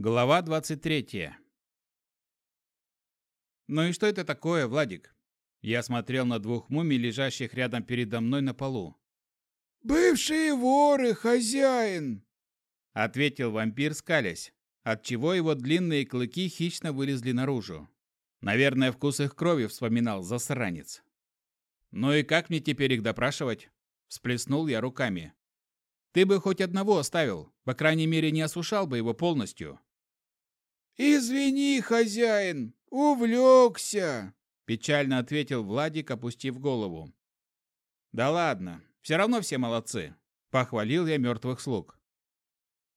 Глава 23. Ну и что это такое, Владик? Я смотрел на двух мумий, лежащих рядом передо мной на полу. «Бывшие воры, хозяин!» — ответил вампир, скалясь, отчего его длинные клыки хищно вылезли наружу. Наверное, вкус их крови вспоминал засранец. «Ну и как мне теперь их допрашивать?» — всплеснул я руками. «Ты бы хоть одного оставил, по крайней мере, не осушал бы его полностью». «Извини, хозяин, увлекся!» – печально ответил Владик, опустив голову. «Да ладно, все равно все молодцы», – похвалил я мертвых слуг.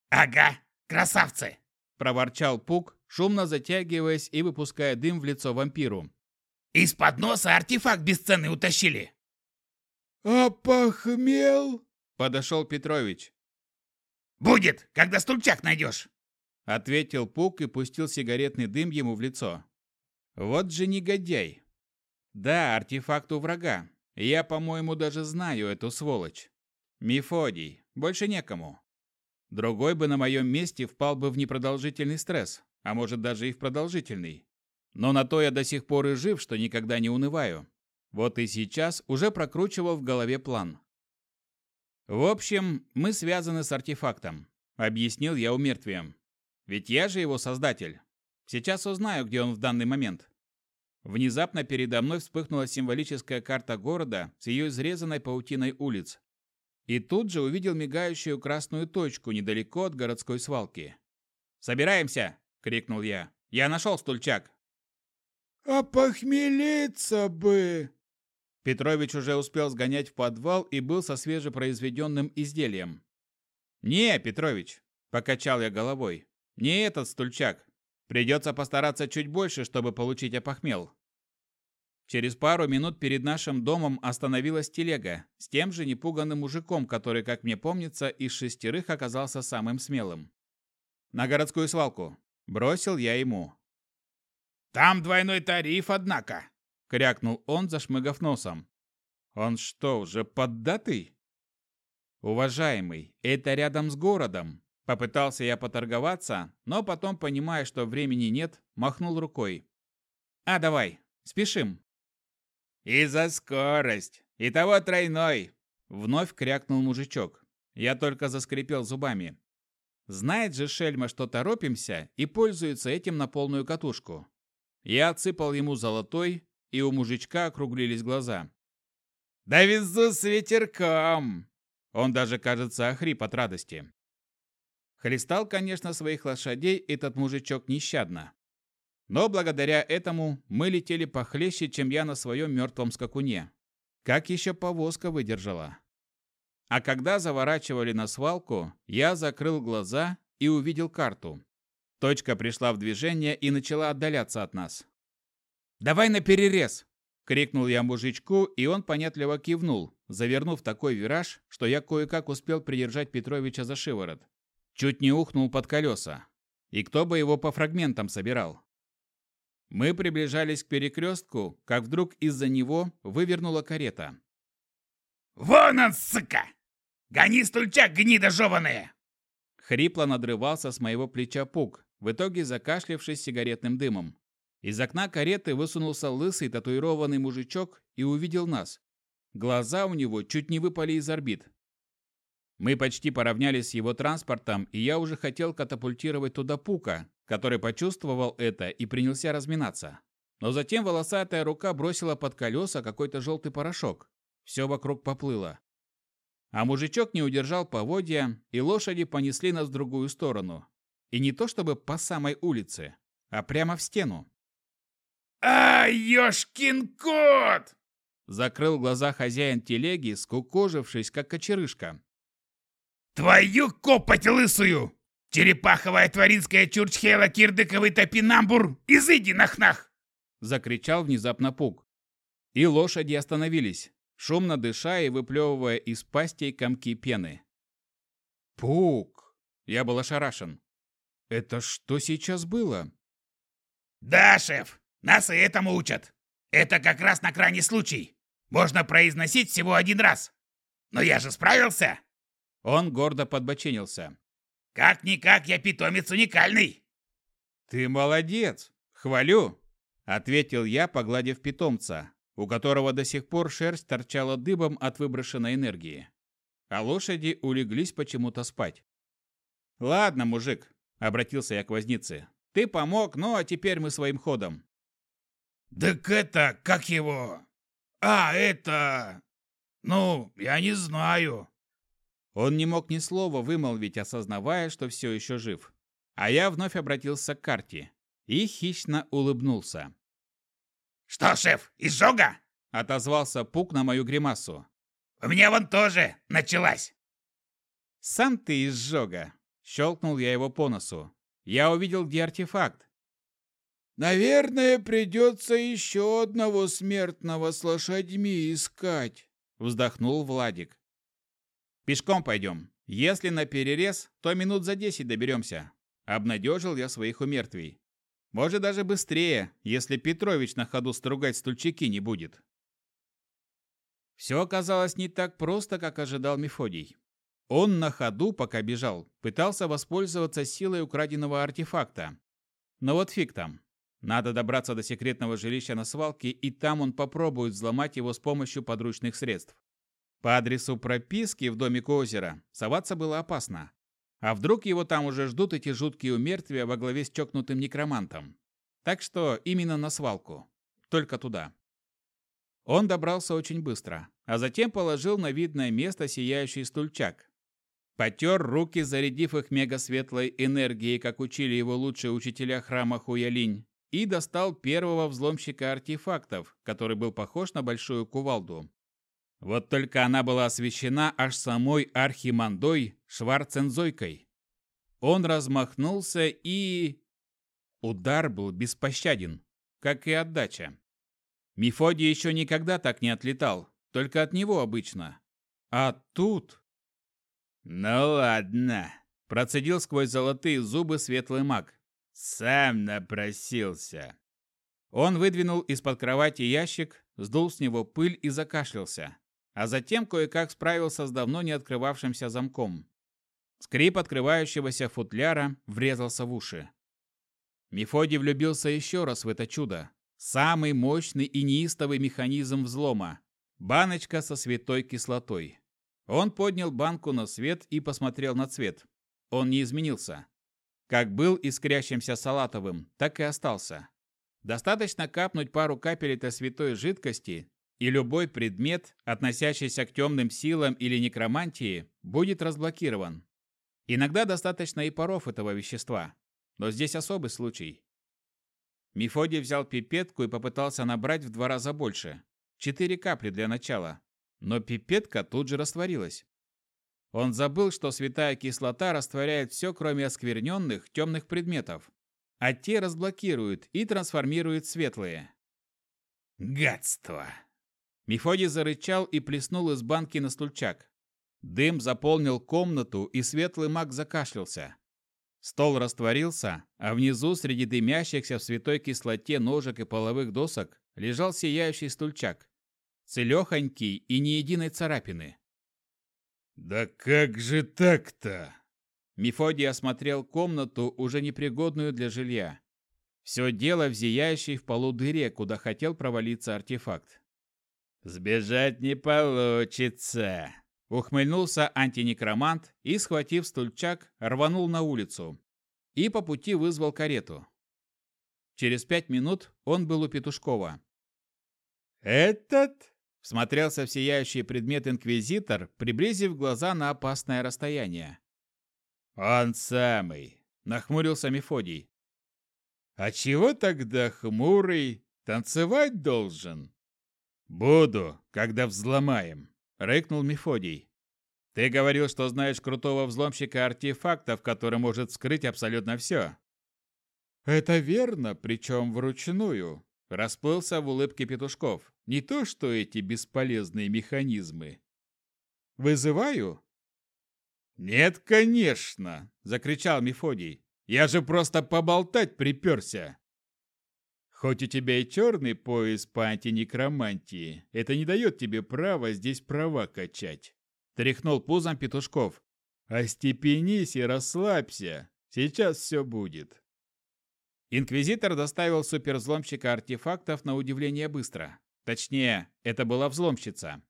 «Ага, красавцы!» – проворчал Пук, шумно затягиваясь и выпуская дым в лицо вампиру. «Из-под носа артефакт бесценный утащили!» «А похмел?» – подошел Петрович. «Будет, когда стульчак найдешь!» — ответил Пук и пустил сигаретный дым ему в лицо. «Вот же негодяй! Да, артефакт у врага. Я, по-моему, даже знаю эту сволочь. Мефодий. Больше некому. Другой бы на моем месте впал бы в непродолжительный стресс, а может даже и в продолжительный. Но на то я до сих пор и жив, что никогда не унываю. Вот и сейчас уже прокручивал в голове план. В общем, мы связаны с артефактом, объяснил я умертвием. Ведь я же его создатель. Сейчас узнаю, где он в данный момент. Внезапно передо мной вспыхнула символическая карта города с ее изрезанной паутиной улиц. И тут же увидел мигающую красную точку недалеко от городской свалки. «Собираемся!» — крикнул я. «Я нашел стульчак!» «А похмелиться бы!» Петрович уже успел сгонять в подвал и был со свежепроизведенным изделием. «Не, Петрович!» – покачал я головой. Не этот стульчак. Придется постараться чуть больше, чтобы получить опохмел. Через пару минут перед нашим домом остановилась телега с тем же непуганным мужиком, который, как мне помнится, из шестерых оказался самым смелым. На городскую свалку. Бросил я ему. «Там двойной тариф, однако!» — крякнул он, зашмыгав носом. «Он что, уже поддатый?» «Уважаемый, это рядом с городом. Попытался я поторговаться, но потом, понимая, что времени нет, махнул рукой. «А, давай, спешим!» «И за скорость! И того тройной!» Вновь крякнул мужичок. Я только заскрипел зубами. Знает же Шельма, что торопимся, и пользуется этим на полную катушку. Я отсыпал ему золотой, и у мужичка округлились глаза. «Да везу с ветерком!» Он даже, кажется, охрип от радости. Хлестал, конечно, своих лошадей этот мужичок нещадно. Но благодаря этому мы летели похлеще, чем я на своем мертвом скакуне. Как еще повозка выдержала. А когда заворачивали на свалку, я закрыл глаза и увидел карту. Точка пришла в движение и начала отдаляться от нас. «Давай на перерез!» — крикнул я мужичку, и он понятливо кивнул, завернув такой вираж, что я кое-как успел придержать Петровича за шиворот. Чуть не ухнул под колеса. И кто бы его по фрагментам собирал? Мы приближались к перекрестку, как вдруг из-за него вывернула карета. «Вон он, сука! Гони стульчак, гнида жеваная!» Хрипло надрывался с моего плеча пук, в итоге закашлявшись сигаретным дымом. Из окна кареты высунулся лысый татуированный мужичок и увидел нас. Глаза у него чуть не выпали из орбит. Мы почти поравнялись с его транспортом, и я уже хотел катапультировать туда Пука, который почувствовал это и принялся разминаться. Но затем волосатая рука бросила под колеса какой-то желтый порошок. Все вокруг поплыло. А мужичок не удержал поводья, и лошади понесли нас в другую сторону. И не то чтобы по самой улице, а прямо в стену. «А, ёшкин кот!» Закрыл глаза хозяин телеги, скукожившись, как кочерышка. Твою копоть лысую! Черепаховая тваринская чурчхела кирдыковый топинамбур! Изыди нахнах! Закричал внезапно Пук. И лошади остановились, шумно дыша и выплевывая из пастей комки пены. Пук! Я был ошарашен. Это что сейчас было? Да, шеф, нас и этому учат. Это как раз на крайний случай. Можно произносить всего один раз. Но я же справился. Он гордо подбоченился. «Как-никак я питомец уникальный! Ты молодец! Хвалю!» – ответил я, погладив питомца, у которого до сих пор шерсть торчала дыбом от выброшенной энергии. А лошади улеглись почему-то спать. «Ладно, мужик», – обратился я к вознице. «Ты помог, ну а теперь мы своим ходом». «Так это, как его? А, это... Ну, я не знаю». Он не мог ни слова вымолвить, осознавая, что все еще жив. А я вновь обратился к карте и хищно улыбнулся. «Что, шеф, изжога?» – отозвался Пук на мою гримасу. «У меня вон тоже началась!» «Сам ты изжога!» – щелкнул я его по носу. «Я увидел, где артефакт. «Наверное, придется еще одного смертного с лошадьми искать», – вздохнул Владик. «Пешком пойдем. Если на перерез, то минут за десять доберемся», – обнадежил я своих умертвий. «Может, даже быстрее, если Петрович на ходу стругать стульчики не будет». Все оказалось не так просто, как ожидал Мефодий. Он на ходу, пока бежал, пытался воспользоваться силой украденного артефакта. Но вот фиг там. Надо добраться до секретного жилища на свалке, и там он попробует взломать его с помощью подручных средств. По адресу прописки в домик озера соваться было опасно. А вдруг его там уже ждут эти жуткие умертвия во главе с чокнутым некромантом? Так что именно на свалку. Только туда. Он добрался очень быстро, а затем положил на видное место сияющий стульчак. Потер руки, зарядив их мегасветлой энергией, как учили его лучшие учителя храма Хуялинь, и достал первого взломщика артефактов, который был похож на большую кувалду. Вот только она была освещена аж самой архимандой Шварцензойкой. Он размахнулся и... Удар был беспощаден, как и отдача. Мефодий еще никогда так не отлетал, только от него обычно. А тут... «Ну ладно», – процедил сквозь золотые зубы светлый маг. Сам напросился. Он выдвинул из-под кровати ящик, сдул с него пыль и закашлялся, а затем кое-как справился с давно не открывавшимся замком. Скрип открывающегося футляра врезался в уши. Мефодий влюбился еще раз в это чудо. Самый мощный и неистовый механизм взлома. Баночка со святой кислотой. Он поднял банку на свет и посмотрел на цвет. Он не изменился. Как был искрящимся салатовым, так и остался. Достаточно капнуть пару капель этой святой жидкости, и любой предмет, относящийся к темным силам или некромантии, будет разблокирован. Иногда достаточно и паров этого вещества, но здесь особый случай. Мефодий взял пипетку и попытался набрать в два раза больше. Четыре капли для начала. Но пипетка тут же растворилась. Он забыл, что святая кислота растворяет все, кроме оскверненных темных предметов, а те разблокируют и трансформируют светлые. Гадство! Мефодий зарычал и плеснул из банки на стульчак. Дым заполнил комнату, и светлый маг закашлялся. Стол растворился, а внизу, среди дымящихся в святой кислоте ножек и половых досок, лежал сияющий стульчак. Целехонький и ни единой царапины. «Да как же так-то?» Мефодий осмотрел комнату, уже непригодную для жилья. Все дело в зияющей в полу дыре, куда хотел провалиться артефакт. «Сбежать не получится!» Ухмыльнулся антинекромант и, схватив стульчак, рванул на улицу. И по пути вызвал карету. Через пять минут он был у Петушкова. «Этот?» Всмотрелся в сияющий предмет инквизитор, приблизив глаза на опасное расстояние. «Он самый!» – нахмурился Мефодий. «А чего тогда хмурый? Танцевать должен?» «Буду, когда взломаем», – рыкнул Мефодий. «Ты говорил, что знаешь крутого взломщика артефактов, который может скрыть абсолютно все». «Это верно, причем вручную», – расплылся в улыбке Петушков. Не то, что эти бесполезные механизмы. Вызываю? Нет, конечно, закричал Мефодий. Я же просто поболтать приперся. Хоть у тебя и черный пояс по антинекромантии, это не дает тебе права здесь права качать. Тряхнул пузом Петушков. Остепенись и расслабься. Сейчас все будет. Инквизитор доставил супервзломщика артефактов на удивление быстро. Точнее, это была взломщица.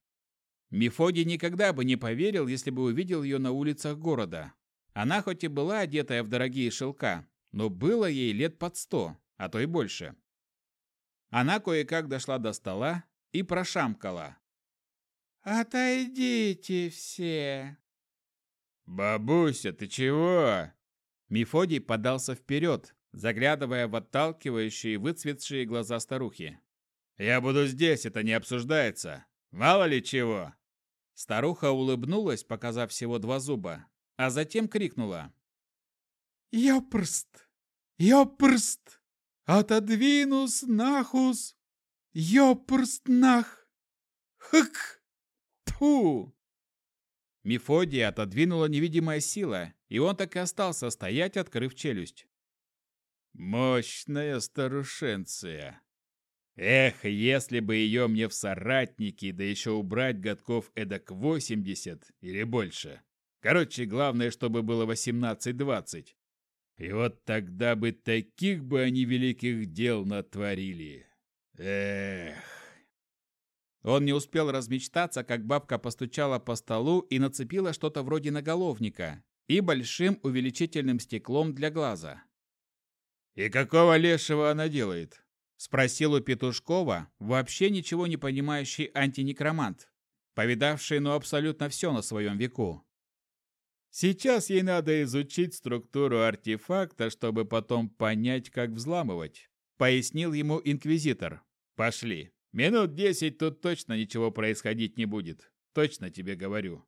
Мефодий никогда бы не поверил, если бы увидел ее на улицах города. Она хоть и была одетая в дорогие шелка, но было ей лет под сто, а то и больше. Она кое-как дошла до стола и прошамкала. «Отойдите все!» «Бабуся, ты чего?» Мефодий подался вперед, заглядывая в отталкивающие выцветшие глаза старухи. «Я буду здесь, это не обсуждается. Мало ли чего!» Старуха улыбнулась, показав всего два зуба, а затем крикнула. «Ёпрст! Ёпрст! Отодвинус нахус! Ёпрст нах! Хык! Тьфу!» Мефодия отодвинула невидимая сила, и он так и остался стоять, открыв челюсть. Мощная старушенция. Эх, если бы ее мне в соратники, да еще убрать годков эдак 80 или больше. Короче, главное, чтобы было 18-20. И вот тогда бы таких бы они великих дел натворили. Эх. Он не успел размечтаться, как бабка постучала по столу и нацепила что-то вроде наголовника и большим увеличительным стеклом для глаза. «И какого лешего она делает?» – спросил у Петушкова, вообще ничего не понимающий антинекромант, повидавший ну абсолютно все на своем веку. «Сейчас ей надо изучить структуру артефакта, чтобы потом понять, как взламывать», – пояснил ему инквизитор. «Пошли». Минут десять тут точно ничего происходить не будет. Точно тебе говорю.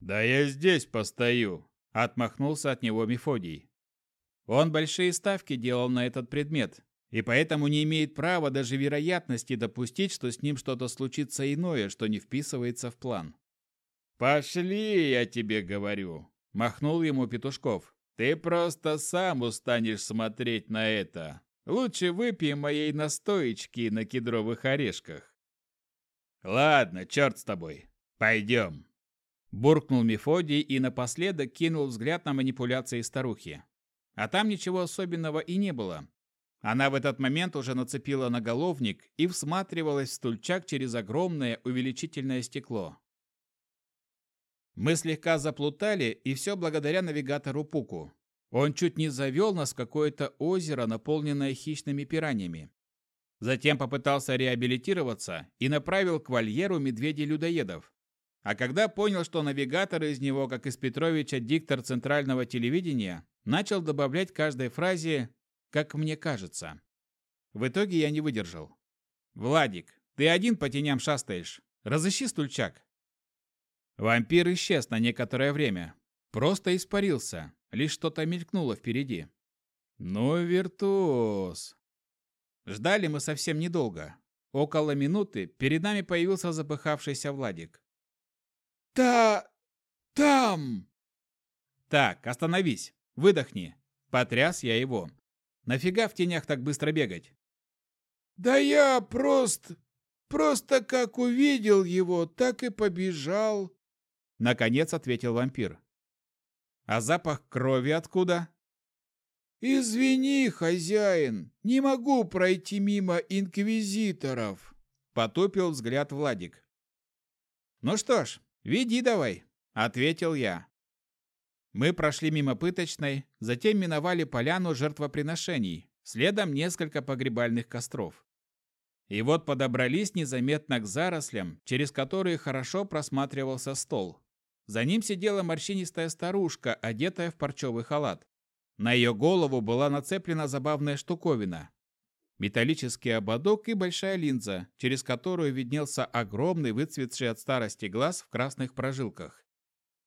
Да я здесь постою, отмахнулся от него Мефодий. Он большие ставки делал на этот предмет, и поэтому не имеет права даже вероятности допустить, что с ним что-то случится иное, что не вписывается в план. «Пошли, я тебе говорю!» – махнул ему Петушков. «Ты просто сам устанешь смотреть на это. Лучше выпей моей настоечки на кедровых орешках. Ладно, черт с тобой. Пойдем. Буркнул Мефодий и напоследок кинул взгляд на манипуляции старухи. А там ничего особенного и не было. Она в этот момент уже нацепила наголовник и всматривалась в стульчак через огромное увеличительное стекло. Мы слегка заплутали, и все благодаря навигатору Пуку. Он чуть не завел нас в какое-то озеро, наполненное хищными пираньями. Затем попытался реабилитироваться и направил к вольеру медведей-людоедов. А когда понял, что навигатор из него, как из Петровича диктор центрального телевидения, начал добавлять каждой фразе «как мне кажется». В итоге я не выдержал. «Владик, ты один по теням шастаешь. Разыщи стульчак». Вампир исчез на некоторое время. Просто испарился. Лишь что-то мелькнуло впереди. Ну, виртуоз. Ждали мы совсем недолго. Около минуты перед нами появился запыхавшийся Владик. «Та... там!» «Так, остановись, выдохни!» Потряс я его. «Нафига в тенях так быстро бегать?» «Да я просто... просто как увидел его, так и побежал!» Наконец ответил вампир. А запах крови откуда? Извини, хозяин, не могу пройти мимо инквизиторов. Потупил взгляд Владик. Ну что ж, веди давай, ответил я. Мы прошли мимо пыточной, затем миновали поляну жертвоприношений, следом несколько погребальных костров. И вот подобрались незаметно к зарослям, через которые хорошо просматривался стол. За ним сидела морщинистая старушка, одетая в парчевый халат. На ее голову была нацеплена забавная штуковина. Металлический ободок и большая линза, через которую виднелся огромный выцветший от старости глаз в красных прожилках.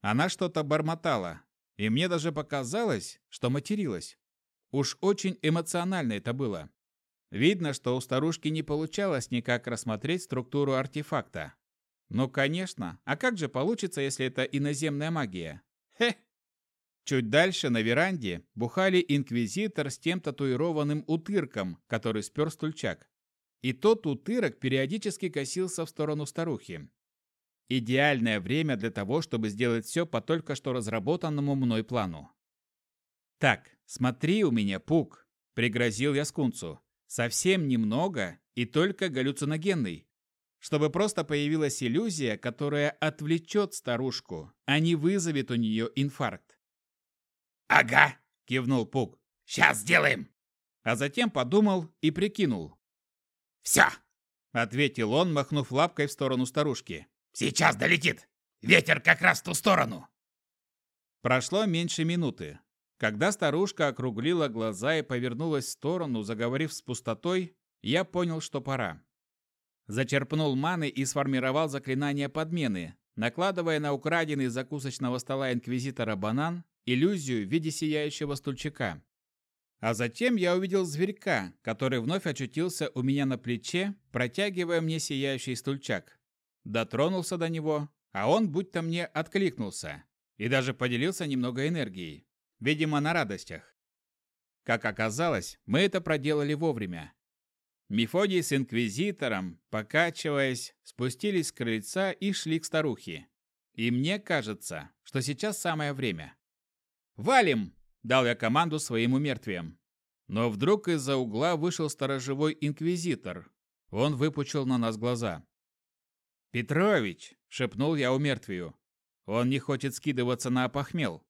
Она что-то бормотала, и мне даже показалось, что материлась. Уж очень эмоционально это было. Видно, что у старушки не получалось никак рассмотреть структуру артефакта. Ну, конечно. А как же получится, если это иноземная магия? Хе! Чуть дальше, на веранде, бухали инквизитор с тем татуированным утырком, который спер стульчак. И тот утырок периодически косился в сторону старухи. Идеальное время для того, чтобы сделать все по только что разработанному мной плану. «Так, смотри у меня, Пук!» Пригрозил я скунцу. Совсем немного и только галлюциногенный. Чтобы просто появилась иллюзия, которая отвлечет старушку, а не вызовет у нее инфаркт. «Ага!» – кивнул Пук. «Сейчас сделаем!» А затем подумал и прикинул. «Все!» – ответил он, махнув лапкой в сторону старушки. «Сейчас долетит! Ветер как раз в ту сторону!» Прошло меньше минуты. Когда старушка округлила глаза и повернулась в сторону, заговорив с пустотой, я понял, что пора. Зачерпнул маны и сформировал заклинание подмены, накладывая на украденный закусочного стола инквизитора банан иллюзию в виде сияющего стульчика. А затем я увидел зверька, который вновь очутился у меня на плече, протягивая мне сияющий стульчак. Дотронулся до него, а он будто мне откликнулся и даже поделился немного энергией. Видимо, на радостях. Как оказалось, мы это проделали вовремя. Мефодий с инквизитором, покачиваясь, спустились с крыльца и шли к старухе. И мне кажется, что сейчас самое время. «Валим!» – дал я команду своим умертвиям. Но вдруг из-за угла вышел сторожевой инквизитор. Он выпучил на нас глаза. «Петрович!» – шепнул я умертвию. «Он не хочет скидываться на опохмел.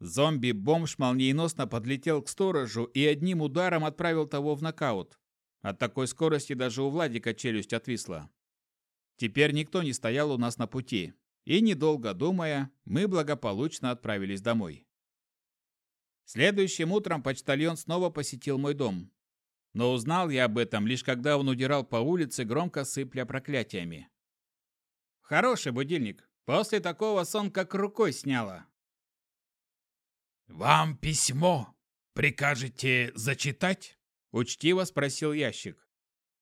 Зомби-бомж молниеносно подлетел к сторожу и одним ударом отправил того в нокаут. От такой скорости даже у Владика челюсть отвисла. Теперь никто не стоял у нас на пути, и, недолго думая, мы благополучно отправились домой. Следующим утром почтальон снова посетил мой дом. Но узнал я об этом лишь когда он удирал по улице, громко сыпля проклятиями. Хороший будильник. После такого сон как рукой сняло. «Вам письмо. Прикажете зачитать?» Учтиво спросил ящик.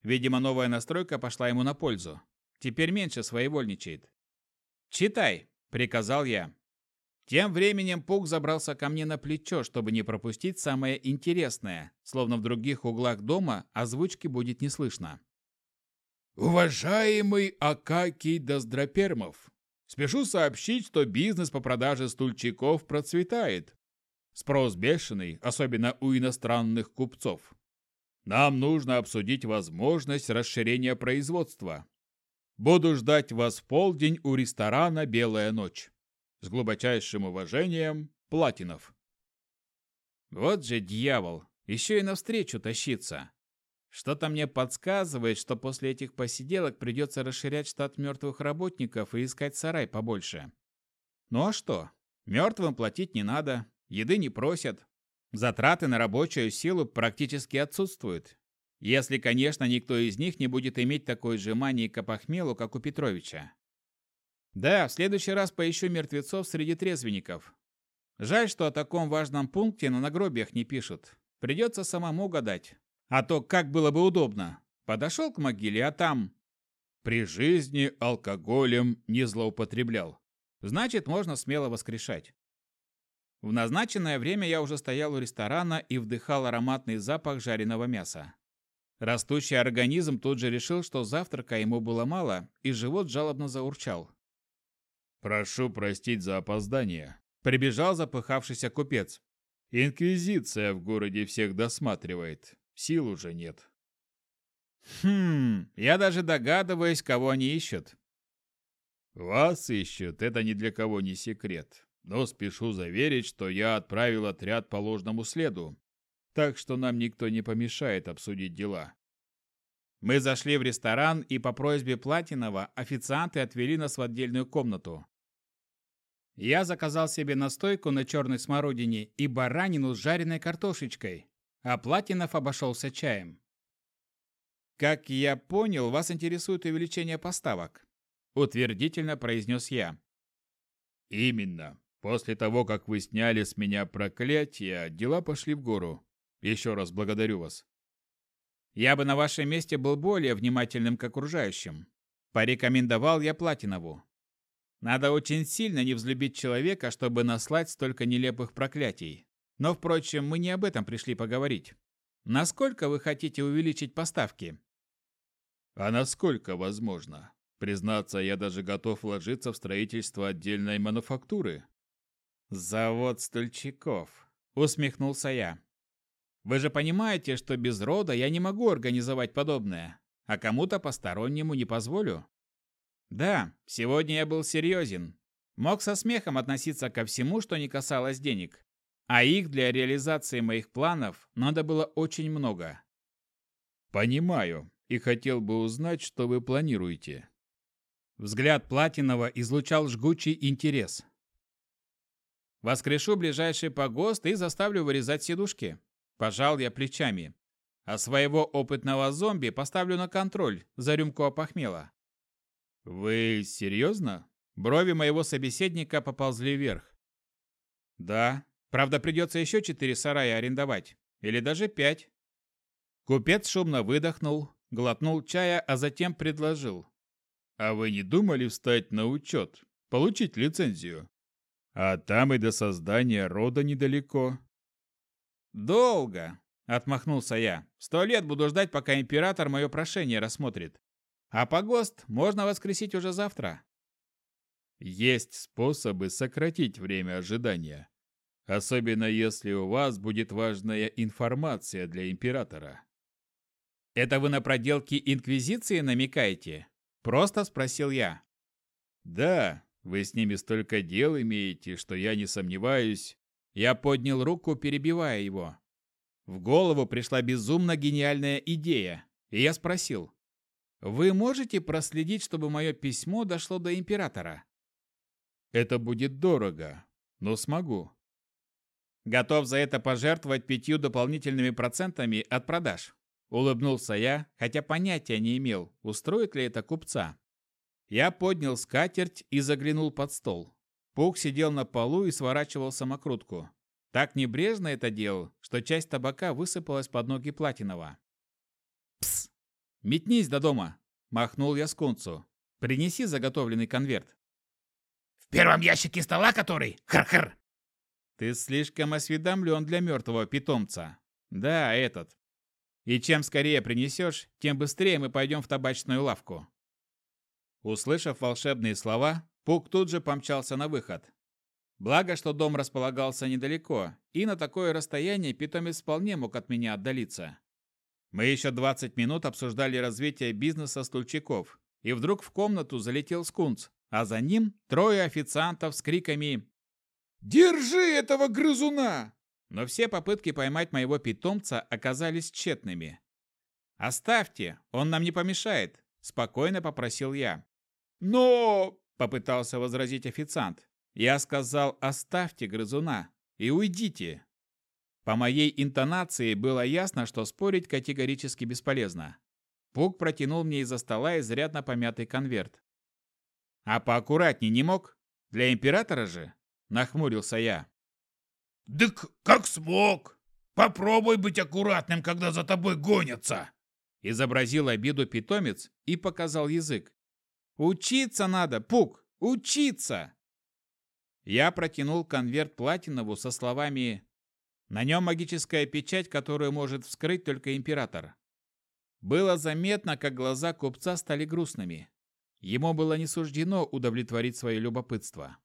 Видимо, новая настройка пошла ему на пользу. Теперь меньше своевольничает. «Читай», — приказал я. Тем временем Пук забрался ко мне на плечо, чтобы не пропустить самое интересное, словно в других углах дома озвучки будет не слышно. «Уважаемый Акакий Доздропермов, спешу сообщить, что бизнес по продаже стульчиков процветает. Спрос бешеный, особенно у иностранных купцов. Нам нужно обсудить возможность расширения производства. Буду ждать вас в полдень у ресторана «Белая ночь». С глубочайшим уважением, Платинов. Вот же дьявол, еще и навстречу тащиться. Что-то мне подсказывает, что после этих посиделок придется расширять штат мертвых работников и искать сарай побольше. Ну а что? Мертвым платить не надо, еды не просят. Затраты на рабочую силу практически отсутствуют. Если, конечно, никто из них не будет иметь такой же мании к опохмелу, как у Петровича. Да, в следующий раз поищу мертвецов среди трезвенников. Жаль, что о таком важном пункте на нагробиях не пишут. Придется самому гадать. А то как было бы удобно. Подошел к могиле, а там... При жизни алкоголем не злоупотреблял. Значит, можно смело воскрешать. В назначенное время я уже стоял у ресторана и вдыхал ароматный запах жареного мяса. Растущий организм тут же решил, что завтрака ему было мало, и живот жалобно заурчал. «Прошу простить за опоздание», — прибежал запыхавшийся купец. «Инквизиция в городе всех досматривает. Сил уже нет». «Хм, я даже догадываюсь, кого они ищут». «Вас ищут, это ни для кого не секрет но спешу заверить, что я отправил отряд по ложному следу, так что нам никто не помешает обсудить дела. Мы зашли в ресторан, и по просьбе Платинова официанты отвели нас в отдельную комнату. Я заказал себе настойку на черной смородине и баранину с жареной картошечкой, а Платинов обошелся чаем. «Как я понял, вас интересует увеличение поставок», – утвердительно произнес я. «Именно. После того, как вы сняли с меня проклятие, дела пошли в гору. Еще раз благодарю вас. Я бы на вашем месте был более внимательным к окружающим. Порекомендовал я Платинову. Надо очень сильно не взлюбить человека, чтобы наслать столько нелепых проклятий. Но, впрочем, мы не об этом пришли поговорить. Насколько вы хотите увеличить поставки? А насколько возможно? Признаться, я даже готов вложиться в строительство отдельной мануфактуры. «Завод стульчиков», — усмехнулся я. Вы же понимаете, что без рода я не могу организовать подобное, а кому-то постороннему не позволю. Да, сегодня я был серьезен. Мог со смехом относиться ко всему, что не касалось денег. А их для реализации моих планов надо было очень много. Понимаю, и хотел бы узнать, что вы планируете. Взгляд Платинова излучал жгучий интерес. Воскрешу ближайший погост и заставлю вырезать сидушки. Пожал я плечами. А своего опытного зомби поставлю на контроль за рюмку опохмела. Вы серьезно? Брови моего собеседника поползли вверх. Да, правда придется еще четыре сарая арендовать. Или даже пять. Купец шумно выдохнул, глотнул чая, а затем предложил. А вы не думали встать на учет, получить лицензию? А там и до создания рода недалеко. Долго, отмахнулся я. Сто лет буду ждать, пока император мое прошение рассмотрит. А погост можно воскресить уже завтра. Есть способы сократить время ожидания. Особенно если у вас будет важная информация для императора. Это вы на проделки Инквизиции намекаете? Просто спросил я. Да, вы с ними столько дел имеете, что я не сомневаюсь. Я поднял руку, перебивая его. В голову пришла безумно гениальная идея, и я спросил. Вы можете проследить, чтобы мое письмо дошло до императора? Это будет дорого, но смогу. Готов за это пожертвовать пятью дополнительными процентами от продаж. Улыбнулся я, хотя понятия не имел, устроит ли это купца. Я поднял скатерть и заглянул под стол. Пук сидел на полу и сворачивал самокрутку. Так небрежно это делал, что часть табака высыпалась под ноги Платинова. «Пс! Метнись до дома!» – махнул я скунцу. «Принеси заготовленный конверт». «В первом ящике стола который? Хр-хр!» «Ты слишком осведомлен для мертвого питомца. Да, этот. И чем скорее принесешь, тем быстрее мы пойдем в табачную лавку». Услышав волшебные слова, Пук тут же помчался на выход. Благо, что дом располагался недалеко, и на такое расстояние питомец вполне мог от меня отдалиться. Мы еще 20 минут обсуждали развитие бизнеса стульчиков, и вдруг в комнату залетел скунс, а за ним трое официантов с криками «Держи этого грызуна!» но все попытки поймать моего питомца оказались тщетными. «Оставьте, он нам не помешает», – спокойно попросил я. «Но...» – попытался возразить официант. Я сказал «оставьте грызуна и уйдите». По моей интонации было ясно, что спорить категорически бесполезно. Пук протянул мне из-за стола изрядно помятый конверт. «А поаккуратней не мог? Для императора же?» – нахмурился я. «Дык как смог! Попробуй быть аккуратным, когда за тобой гонятся!» Изобразил обиду питомец и показал язык. «Учиться надо, Пук, учиться!» Я протянул конверт Платинову со словами «На нем магическая печать, которую может вскрыть только император». Было заметно, как глаза купца стали грустными. Ему было не суждено удовлетворить свое любопытство.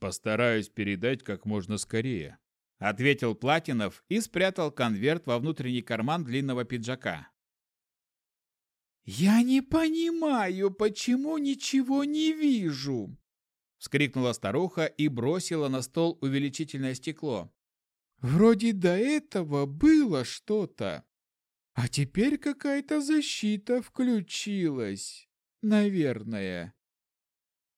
Постараюсь передать как можно скорее, ответил Платинов и спрятал конверт во внутренний карман длинного пиджака. Я не понимаю, почему ничего не вижу, вскрикнула старуха и бросила на стол увеличительное стекло. Вроде до этого было что-то, а теперь какая-то защита включилась, наверное.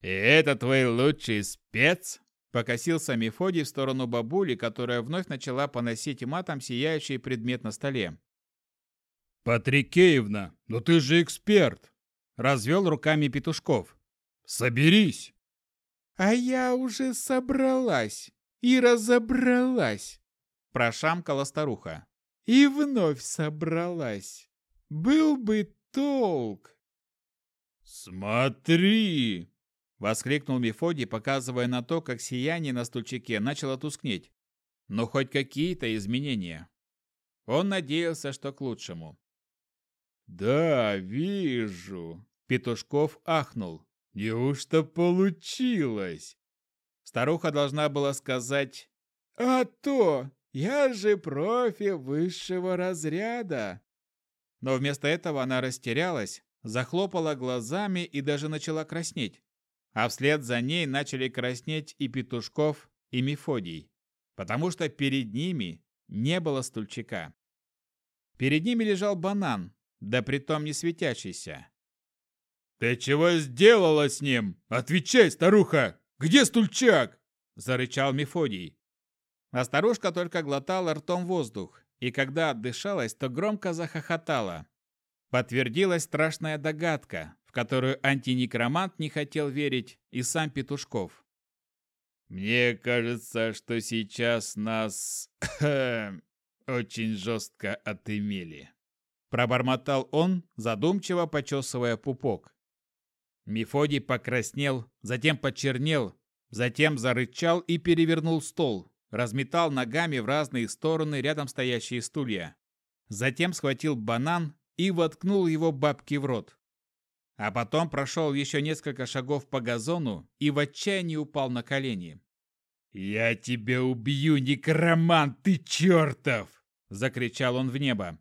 «И это твой лучший спец?» Покосился Мефодий в сторону бабули, которая вновь начала поносить матом сияющий предмет на столе. «Патрикеевна, ну ты же эксперт!» Развел руками Петушков. «Соберись!» «А я уже собралась и разобралась!» Прошамкала старуха. «И вновь собралась! Был бы толк!» «Смотри!» — воскликнул Мефодий, показывая на то, как сияние на стульчике начало тускнеть. Но хоть какие-то изменения. Он надеялся, что к лучшему. «Да, вижу!» — Петушков ахнул. «Неужто получилось?» Старуха должна была сказать «А то! Я же профи высшего разряда!» Но вместо этого она растерялась, захлопала глазами и даже начала краснеть. А вслед за ней начали краснеть и Петушков, и Мефодий, потому что перед ними не было стульчика. Перед ними лежал банан, да притом не светящийся. «Ты чего сделала с ним? Отвечай, старуха! Где стульчак?» – зарычал Мефодий. А старушка только глотала ртом воздух, и когда отдышалась, то громко захохотала. Подтвердилась страшная догадка, в которую антинекромант не хотел верить и сам Петушков. «Мне кажется, что сейчас нас очень жестко отымели», – пробормотал он, задумчиво почесывая пупок. Мефодий покраснел, затем почернел, затем зарычал и перевернул стол, разметал ногами в разные стороны рядом стоящие стулья. Затем схватил банан и воткнул его бабке в рот. А потом прошел еще несколько шагов по газону и в отчаянии упал на колени. «Я тебя убью, некромант ты чертов!» – закричал он в небо.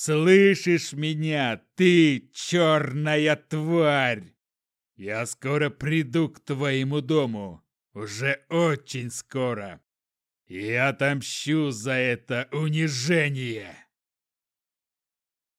«Слышишь меня, ты черная тварь! Я скоро приду к твоему дому, уже очень скоро, и отомщу за это унижение!»